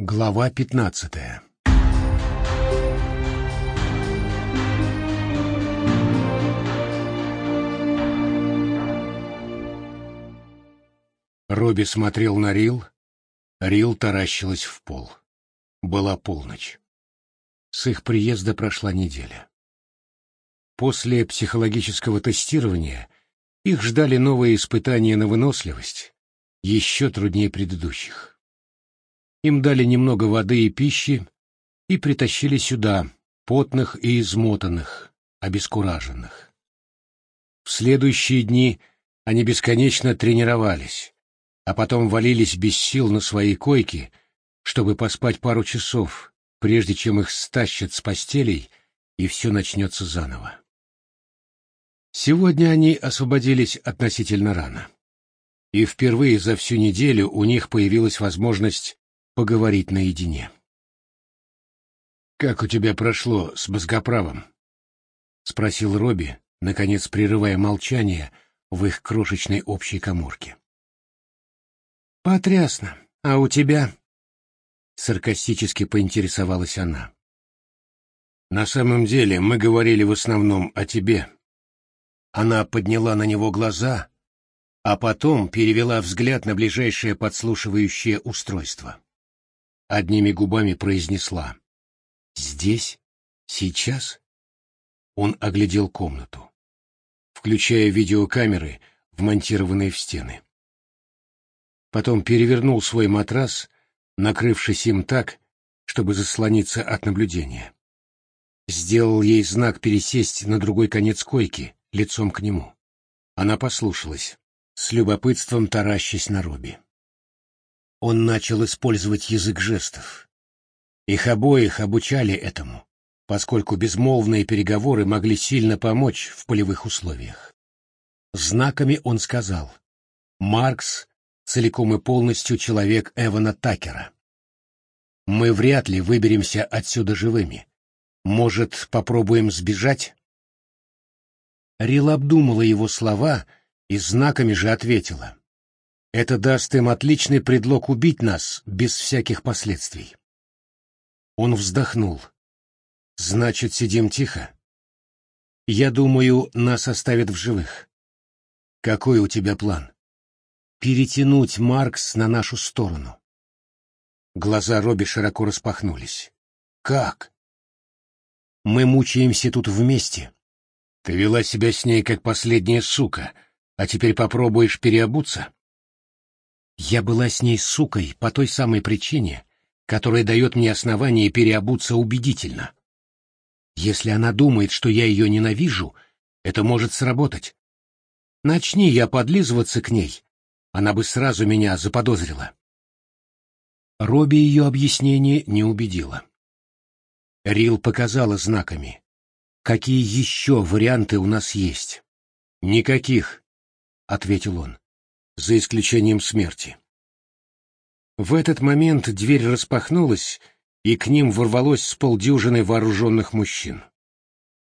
Глава пятнадцатая Робби смотрел на Рил, Рил таращилась в пол. Была полночь. С их приезда прошла неделя. После психологического тестирования их ждали новые испытания на выносливость, еще труднее предыдущих. Им дали немного воды и пищи и притащили сюда, потных и измотанных, обескураженных. В следующие дни они бесконечно тренировались, а потом валились без сил на свои койки, чтобы поспать пару часов, прежде чем их стащат с постелей, и все начнется заново. Сегодня они освободились относительно рано. И впервые за всю неделю у них появилась возможность поговорить наедине. «Как у тебя прошло с мозгоправом?» — спросил Робби, наконец прерывая молчание в их крошечной общей коморке. «Потрясно. А у тебя?» Саркастически поинтересовалась она. «На самом деле мы говорили в основном о тебе». Она подняла на него глаза, а потом перевела взгляд на ближайшее подслушивающее устройство. Одними губами произнесла. «Здесь? Сейчас?» Он оглядел комнату, включая видеокамеры, вмонтированные в стены потом перевернул свой матрас, накрывшись им так, чтобы заслониться от наблюдения. Сделал ей знак пересесть на другой конец койки, лицом к нему. Она послушалась, с любопытством таращась на Робби. Он начал использовать язык жестов. Их обоих обучали этому, поскольку безмолвные переговоры могли сильно помочь в полевых условиях. Знаками он сказал «Маркс целиком и полностью человек Эвана Такера. Мы вряд ли выберемся отсюда живыми. Может, попробуем сбежать? Рил обдумала его слова и знаками же ответила. Это даст им отличный предлог убить нас без всяких последствий. Он вздохнул. Значит, сидим тихо? Я думаю, нас оставят в живых. Какой у тебя план? перетянуть Маркс на нашу сторону. Глаза Робби широко распахнулись. «Как?» «Мы мучаемся тут вместе. Ты вела себя с ней как последняя сука, а теперь попробуешь переобуться?» «Я была с ней сукой по той самой причине, которая дает мне основание переобуться убедительно. Если она думает, что я ее ненавижу, это может сработать. Начни я подлизываться к ней, она бы сразу меня заподозрила. Робби ее объяснение не убедило. Рил показала знаками. «Какие еще варианты у нас есть?» «Никаких», — ответил он, — «за исключением смерти». В этот момент дверь распахнулась, и к ним ворвалось с полдюжины вооруженных мужчин.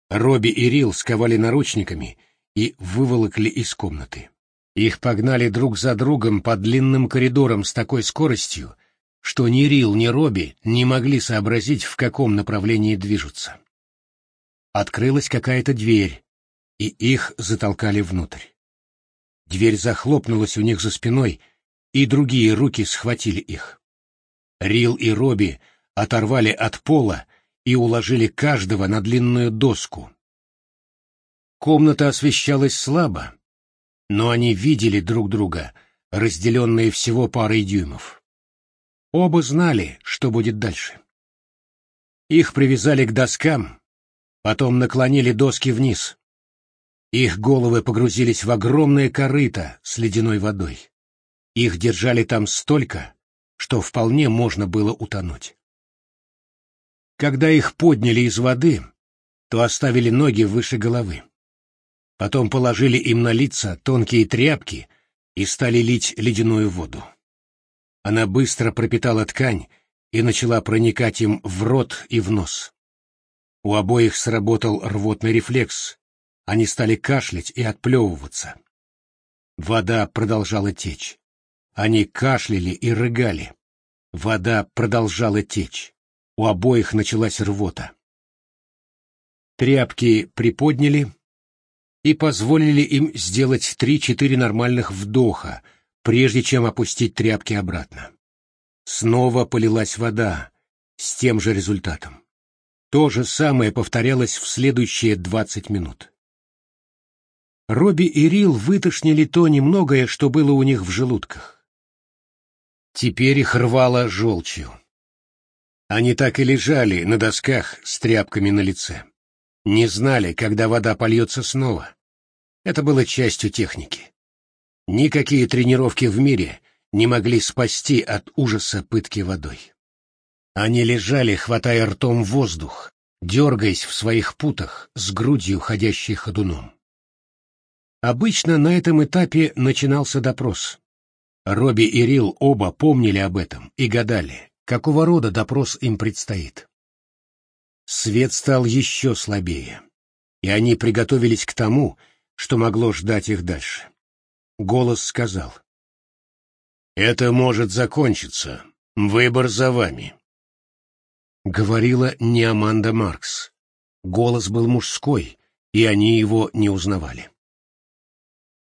Робби и Рил сковали наручниками и выволокли из комнаты. Их погнали друг за другом по длинным коридорам с такой скоростью, что ни Рил, ни Робби не могли сообразить, в каком направлении движутся. Открылась какая-то дверь, и их затолкали внутрь. Дверь захлопнулась у них за спиной, и другие руки схватили их. Рил и Робби оторвали от пола и уложили каждого на длинную доску. Комната освещалась слабо, но они видели друг друга, разделенные всего парой дюймов. Оба знали, что будет дальше. Их привязали к доскам, потом наклонили доски вниз. Их головы погрузились в огромное корыто с ледяной водой. Их держали там столько, что вполне можно было утонуть. Когда их подняли из воды, то оставили ноги выше головы. Потом положили им на лица тонкие тряпки и стали лить ледяную воду. Она быстро пропитала ткань и начала проникать им в рот и в нос. У обоих сработал рвотный рефлекс, они стали кашлять и отплевываться. Вода продолжала течь. Они кашляли и рыгали. Вода продолжала течь. У обоих началась рвота. Тряпки приподняли и позволили им сделать три-четыре нормальных вдоха, прежде чем опустить тряпки обратно. Снова полилась вода, с тем же результатом. То же самое повторялось в следующие двадцать минут. Робби и Рил вытошнили то немногое, что было у них в желудках. Теперь их рвало желчью. Они так и лежали на досках с тряпками на лице. Не знали, когда вода польется снова. Это было частью техники. Никакие тренировки в мире не могли спасти от ужаса пытки водой. Они лежали, хватая ртом воздух, дергаясь в своих путах с грудью, ходящей ходуном. Обычно на этом этапе начинался допрос. Робби и Рил оба помнили об этом и гадали, какого рода допрос им предстоит. Свет стал еще слабее, и они приготовились к тому, что могло ждать их дальше. Голос сказал. «Это может закончиться. Выбор за вами». Говорила не Аманда Маркс. Голос был мужской, и они его не узнавали.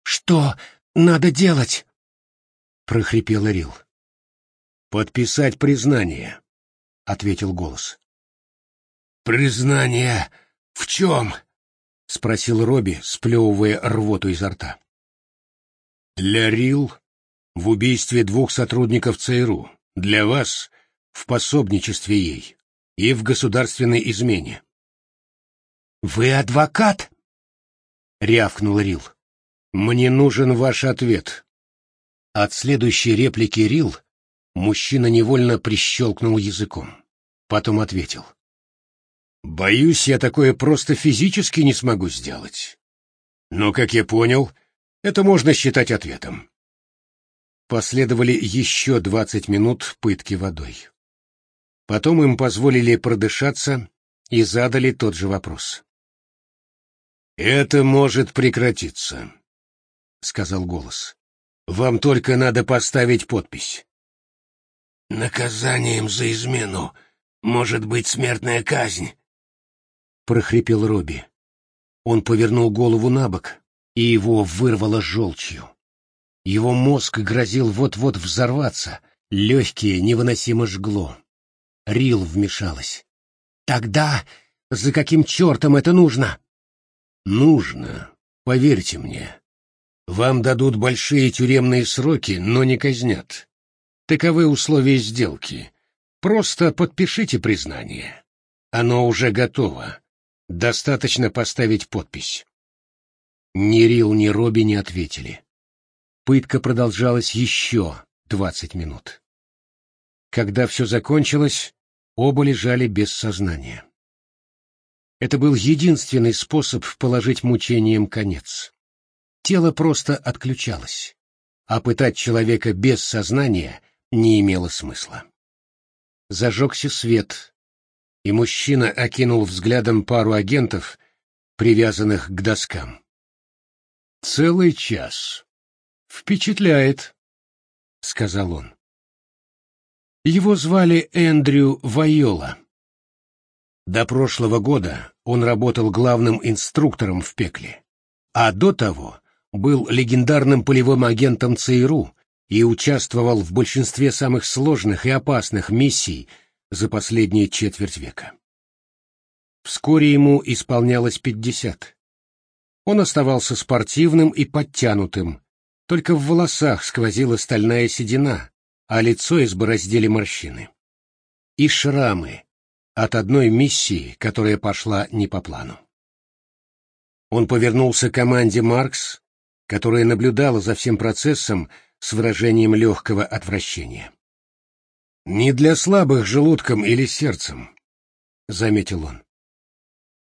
«Что надо делать?» — прохрипел Рил. «Подписать признание», — ответил голос. «Признание в чем?» — спросил Робби, сплевывая рвоту изо рта. «Для Рил в убийстве двух сотрудников ЦРУ, для вас в пособничестве ей и в государственной измене. «Вы адвокат?» — рявкнул Рил. «Мне нужен ваш ответ». От следующей реплики Рил мужчина невольно прищелкнул языком. Потом ответил. «Боюсь, я такое просто физически не смогу сделать. Но, как я понял, это можно считать ответом». Последовали еще двадцать минут пытки водой. Потом им позволили продышаться и задали тот же вопрос. «Это может прекратиться», — сказал голос. «Вам только надо поставить подпись». «Наказанием за измену может быть смертная казнь», — прохрипел Робби. Он повернул голову на бок, и его вырвало желчью. Его мозг грозил вот-вот взорваться, легкие невыносимо жгло. Рил вмешалась. «Тогда за каким чертом это нужно?» «Нужно, поверьте мне. Вам дадут большие тюремные сроки, но не казнят. Таковы условия сделки. Просто подпишите признание. Оно уже готово. Достаточно поставить подпись». Ни Рил, ни Робби не ответили. Пытка продолжалась еще двадцать минут. Когда все закончилось, оба лежали без сознания. Это был единственный способ положить мучениям конец. Тело просто отключалось, а пытать человека без сознания не имело смысла. Зажегся свет, и мужчина окинул взглядом пару агентов, привязанных к доскам. «Целый час. Впечатляет», — сказал он. Его звали Эндрю Вайола. До прошлого года он работал главным инструктором в пекле, а до того был легендарным полевым агентом ЦРУ и участвовал в большинстве самых сложных и опасных миссий за последние четверть века. Вскоре ему исполнялось пятьдесят. Он оставался спортивным и подтянутым, только в волосах сквозила стальная седина, а лицо избороздили морщины. И шрамы от одной миссии, которая пошла не по плану. Он повернулся к команде «Маркс», которая наблюдала за всем процессом с выражением легкого отвращения. «Не для слабых желудком или сердцем», — заметил он.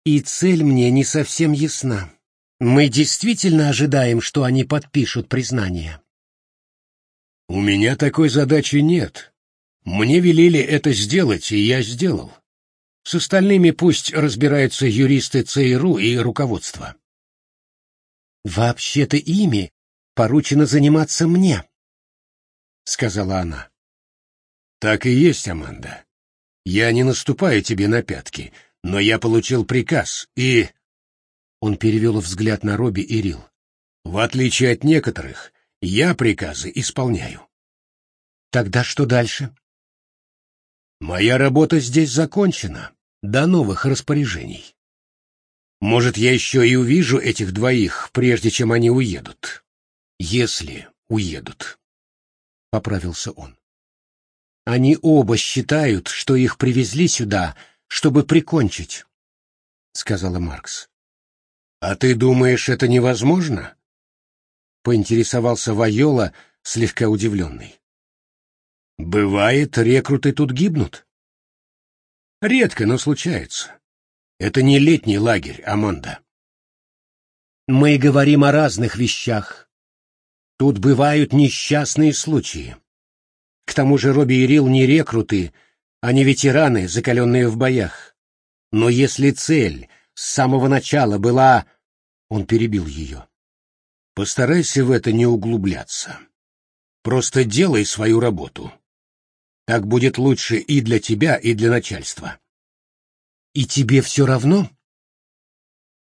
«И цель мне не совсем ясна. Мы действительно ожидаем, что они подпишут признание?» У меня такой задачи нет. Мне велели это сделать, и я сделал. С остальными пусть разбираются юристы ЦРУ и руководство. Вообще-то ими поручено заниматься мне, сказала она. Так и есть, Аманда. Я не наступаю тебе на пятки, но я получил приказ, и...» Он перевел взгляд на Робби и Рил. «В отличие от некоторых, я приказы исполняю». «Тогда что дальше?» «Моя работа здесь закончена, до новых распоряжений. Может, я еще и увижу этих двоих, прежде чем они уедут. Если уедут», — поправился он. Они оба считают, что их привезли сюда, чтобы прикончить, — сказала Маркс. — А ты думаешь, это невозможно? — поинтересовался Вайола, слегка удивленный. — Бывает, рекруты тут гибнут. — Редко, но случается. Это не летний лагерь, Аманда. — Мы говорим о разных вещах. Тут бывают несчастные случаи. К тому же Робби и Рил не рекруты, они ветераны, закаленные в боях. Но если цель с самого начала была... Он перебил ее. Постарайся в это не углубляться. Просто делай свою работу. Так будет лучше и для тебя, и для начальства. И тебе все равно?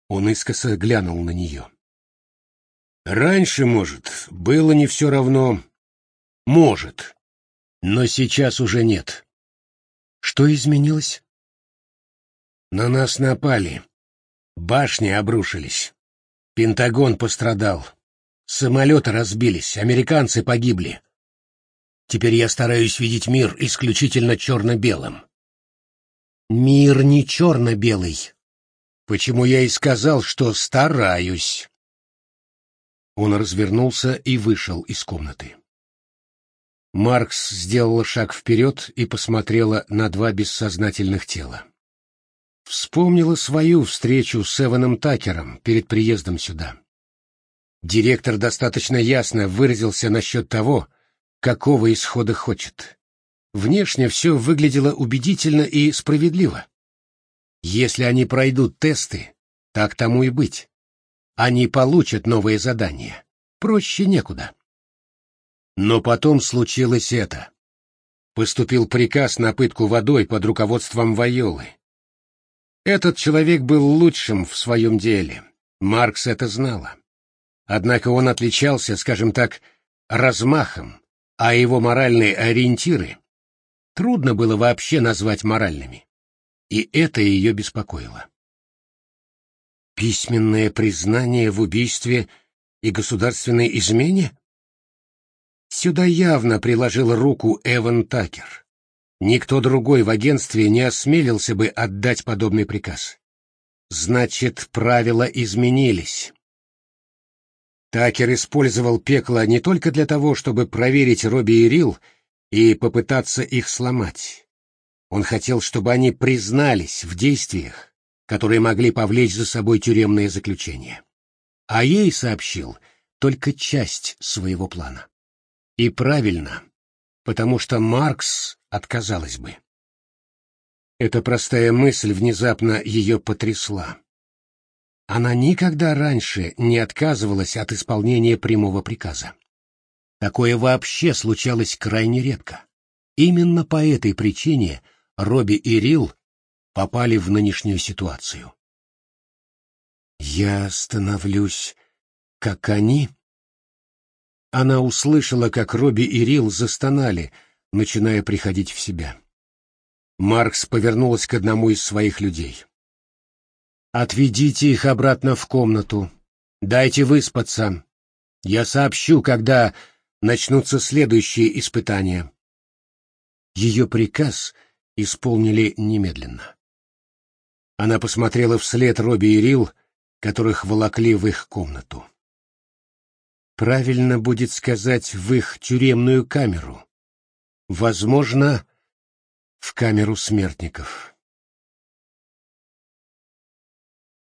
Он искоса глянул на нее. Раньше, может, было не все равно. Может. Но сейчас уже нет. Что изменилось? На нас напали. Башни обрушились. Пентагон пострадал. Самолеты разбились, американцы погибли. Теперь я стараюсь видеть мир исключительно черно-белым. Мир не черно-белый. Почему я и сказал, что стараюсь. Он развернулся и вышел из комнаты. Маркс сделала шаг вперед и посмотрела на два бессознательных тела. Вспомнила свою встречу с Эваном Такером перед приездом сюда. Директор достаточно ясно выразился насчет того, какого исхода хочет. Внешне все выглядело убедительно и справедливо. Если они пройдут тесты, так тому и быть. Они получат новые задания. Проще некуда. Но потом случилось это. Поступил приказ на пытку водой под руководством Вайолы. Этот человек был лучшим в своем деле. Маркс это знала. Однако он отличался, скажем так, размахом, а его моральные ориентиры трудно было вообще назвать моральными. И это ее беспокоило. Письменное признание в убийстве и государственной измене? Сюда явно приложил руку Эван Такер. Никто другой в агентстве не осмелился бы отдать подобный приказ. Значит, правила изменились. Такер использовал пекло не только для того, чтобы проверить Робби и Рил и попытаться их сломать. Он хотел, чтобы они признались в действиях, которые могли повлечь за собой тюремное заключение. А ей сообщил только часть своего плана. И правильно, потому что Маркс отказалась бы. Эта простая мысль внезапно ее потрясла. Она никогда раньше не отказывалась от исполнения прямого приказа. Такое вообще случалось крайне редко. Именно по этой причине Робби и Рил попали в нынешнюю ситуацию. «Я становлюсь, как они?» Она услышала, как Робби и Рил застонали, начиная приходить в себя. Маркс повернулась к одному из своих людей. «Отведите их обратно в комнату. Дайте выспаться. Я сообщу, когда начнутся следующие испытания». Ее приказ исполнили немедленно. Она посмотрела вслед Робби и Рил, которых волокли в их комнату. Правильно будет сказать в их тюремную камеру. Возможно, в камеру смертников.